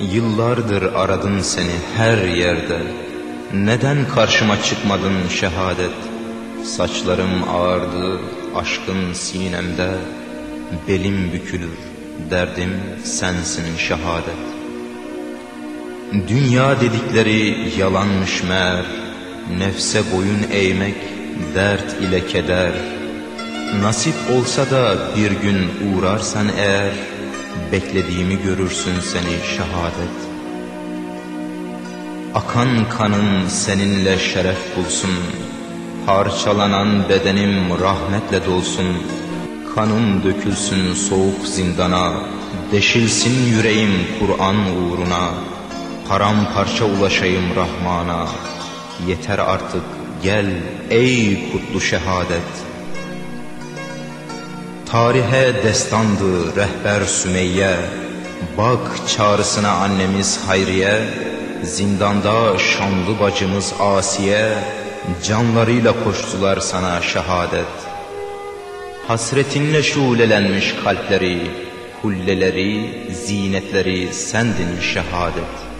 Yıllardır aradın seni her yerde. Neden karşıma çıkmadın şehadet? Saçlarım ağardı aşkın sinemde. Belim bükülür derdim sensin şehadet. Dünya dedikleri yalanmış meğer. Nefse boyun eğmek dert ile keder. Nasip olsa da bir gün uğrarsan eğer Beklediğimi görürsün seni şehadet. Akan kanım seninle şeref bulsun. Parçalanan bedenim rahmetle dolsun. Kanım dökülsün soğuk zindana. Deşilsin yüreğim Kur'an uğruna. Paramparça ulaşayım Rahman'a. Yeter artık gel ey kutlu şehadet Tarihe destandı rehber Sümeyye. Bak çağrısına annemiz Hayriye Zindanda şanlı bacımız Asiye Canlarıyla koştular sana şehadet. Hasretinle şulelenmiş kalpleri Hulleleri, zinetleri sendin şehadet